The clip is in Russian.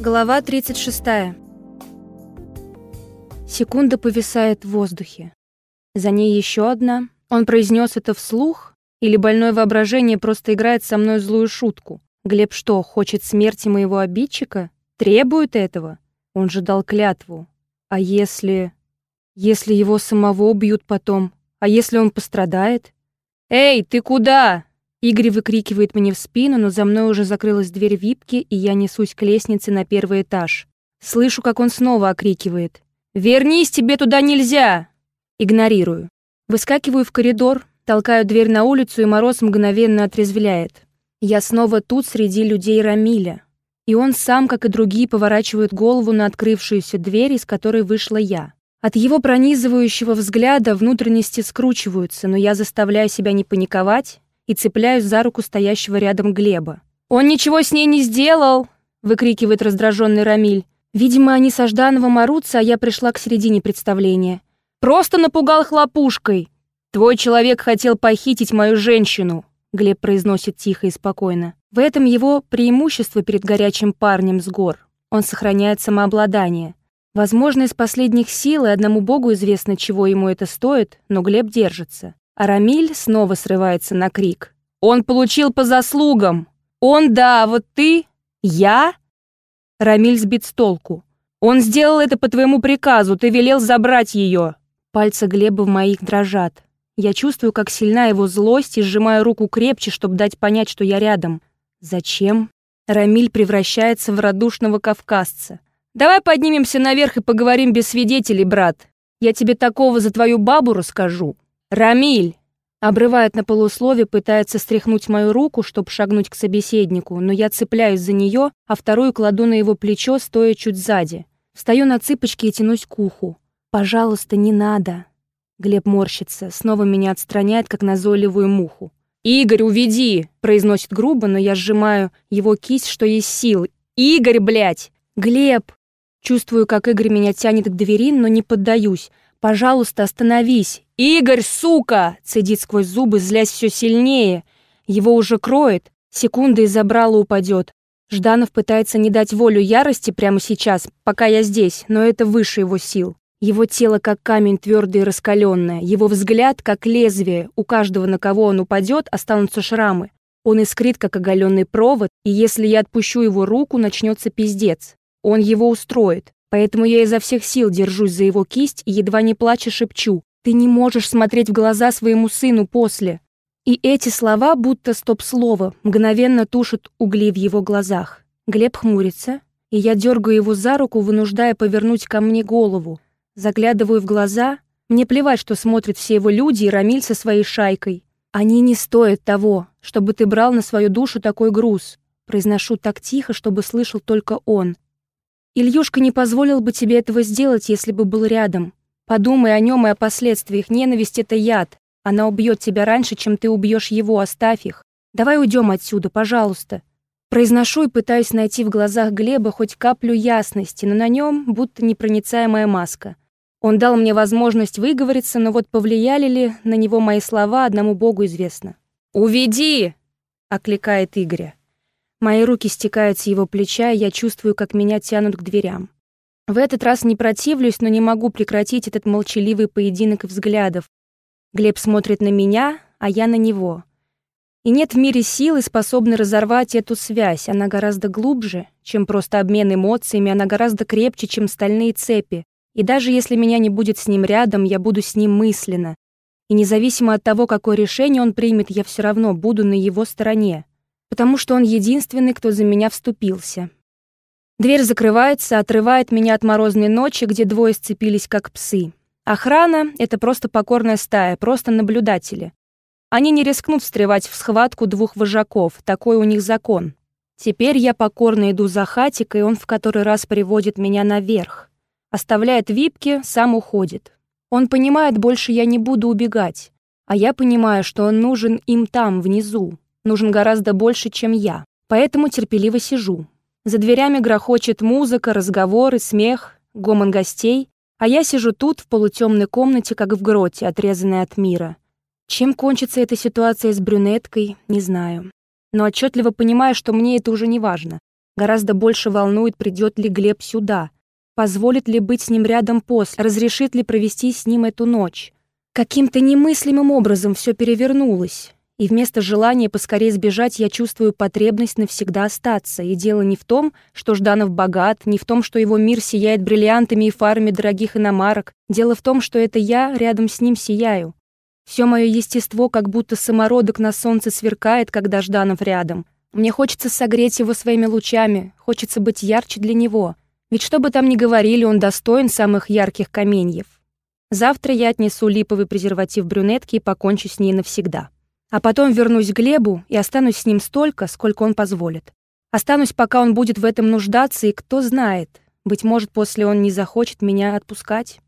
Глава 36. Секунда повисает в воздухе. За ней еще одна. Он произнес это вслух? Или больное воображение просто играет со мной злую шутку? Глеб что, хочет смерти моего обидчика? Требует этого? Он же дал клятву. А если... Если его самого убьют потом? А если он пострадает? «Эй, ты куда?» Игорь выкрикивает мне в спину, но за мной уже закрылась дверь випки, и я несусь к лестнице на первый этаж. Слышу, как он снова окрикивает. «Вернись, тебе туда нельзя!» Игнорирую. Выскакиваю в коридор, толкаю дверь на улицу, и мороз мгновенно отрезвляет. Я снова тут среди людей Рамиля. И он сам, как и другие, поворачивает голову на открывшуюся дверь, из которой вышла я. От его пронизывающего взгляда внутренности скручиваются, но я заставляю себя не паниковать и цепляюсь за руку стоящего рядом Глеба. «Он ничего с ней не сделал!» — выкрикивает раздраженный Рамиль. Видимо, они со Ждановым орутся, а я пришла к середине представления. «Просто напугал хлопушкой! Твой человек хотел похитить мою женщину!» Глеб произносит тихо и спокойно. В этом его преимущество перед горячим парнем с гор. Он сохраняет самообладание. Возможно, из последних сил, и одному богу известно, чего ему это стоит, но Глеб держится. А Рамиль снова срывается на крик. «Он получил по заслугам! Он да, а вот ты? Я?» Рамиль сбит с толку. «Он сделал это по твоему приказу, ты велел забрать ее!» Пальцы Глеба в моих дрожат. Я чувствую, как сильна его злость и сжимаю руку крепче, чтобы дать понять, что я рядом. Зачем? Рамиль превращается в радушного кавказца. «Давай поднимемся наверх и поговорим без свидетелей, брат. Я тебе такого за твою бабу расскажу». «Рамиль!» Обрывает на полуслове, пытается стряхнуть мою руку, чтобы шагнуть к собеседнику, но я цепляюсь за нее, а вторую кладу на его плечо, стоя чуть сзади. Встаю на цыпочки и тянусь к уху. «Пожалуйста, не надо». Глеб морщится, снова меня отстраняет, как назойливую муху. «Игорь, уведи!» — произносит грубо, но я сжимаю его кисть, что есть сил. «Игорь, блядь!» «Глеб!» Чувствую, как Игорь меня тянет к двери, но не поддаюсь. «Пожалуйста, остановись!» «Игорь, сука!» — цедит сквозь зубы, злясь все сильнее. Его уже кроет. Секунда из забрала упадет. Жданов пытается не дать волю ярости прямо сейчас, пока я здесь, но это выше его сил. Его тело как камень твердое и раскаленное, его взгляд как лезвие, у каждого, на кого он упадет, останутся шрамы. Он искрит, как оголенный провод, и если я отпущу его руку, начнется пиздец. Он его устроит. Поэтому я изо всех сил держусь за его кисть и едва не плача шепчу. «Ты не можешь смотреть в глаза своему сыну после». И эти слова, будто стоп-слово, мгновенно тушат угли в его глазах. Глеб хмурится, и я дергаю его за руку, вынуждая повернуть ко мне голову. Заглядываю в глаза. Мне плевать, что смотрят все его люди и Рамиль со своей шайкой. Они не стоят того, чтобы ты брал на свою душу такой груз. Произношу так тихо, чтобы слышал только он. Ильюшка не позволил бы тебе этого сделать, если бы был рядом. Подумай о нем и о последствиях. Ненависть — это яд. Она убьет тебя раньше, чем ты убьешь его, оставь их. Давай уйдем отсюда, пожалуйста. Произношу и пытаюсь найти в глазах Глеба хоть каплю ясности, но на нем будто непроницаемая маска. Он дал мне возможность выговориться, но вот повлияли ли на него мои слова, одному Богу известно. «Уведи!» — окликает Игоря. Мои руки стекают с его плеча, и я чувствую, как меня тянут к дверям. В этот раз не противлюсь, но не могу прекратить этот молчаливый поединок взглядов. Глеб смотрит на меня, а я на него. И нет в мире силы, способной разорвать эту связь. Она гораздо глубже, чем просто обмен эмоциями, она гораздо крепче, чем стальные цепи. И даже если меня не будет с ним рядом, я буду с ним мысленно. И независимо от того, какое решение он примет, я все равно буду на его стороне потому что он единственный, кто за меня вступился. Дверь закрывается, отрывает меня от морозной ночи, где двое сцепились как псы. Охрана — это просто покорная стая, просто наблюдатели. Они не рискнут встревать в схватку двух вожаков, такой у них закон. Теперь я покорно иду за хатик, и он в который раз приводит меня наверх. Оставляет випки, сам уходит. Он понимает, больше я не буду убегать. А я понимаю, что он нужен им там, внизу, нужен гораздо больше, чем я. Поэтому терпеливо сижу. За дверями грохочет музыка, разговоры, смех, гомон гостей, а я сижу тут, в полутемной комнате, как в гроте, отрезанной от мира. Чем кончится эта ситуация с брюнеткой, не знаю. Но отчетливо понимаю, что мне это уже не важно. Гораздо больше волнует, придет ли Глеб сюда. Позволит ли быть с ним рядом после, разрешит ли провести с ним эту ночь. Каким-то немыслимым образом все перевернулось. И вместо желания поскорее сбежать я чувствую потребность навсегда остаться. И дело не в том, что Жданов богат, не в том, что его мир сияет бриллиантами и фарами дорогих иномарок. Дело в том, что это я рядом с ним сияю. Все мое естество как будто самородок на солнце сверкает, когда Жданов рядом. Мне хочется согреть его своими лучами, хочется быть ярче для него. Ведь что бы там ни говорили, он достоин самых ярких каменьев. Завтра я отнесу липовый презерватив брюнетки и покончу с ней навсегда. А потом вернусь к Глебу и останусь с ним столько, сколько он позволит. Останусь, пока он будет в этом нуждаться, и кто знает, быть может, после он не захочет меня отпускать.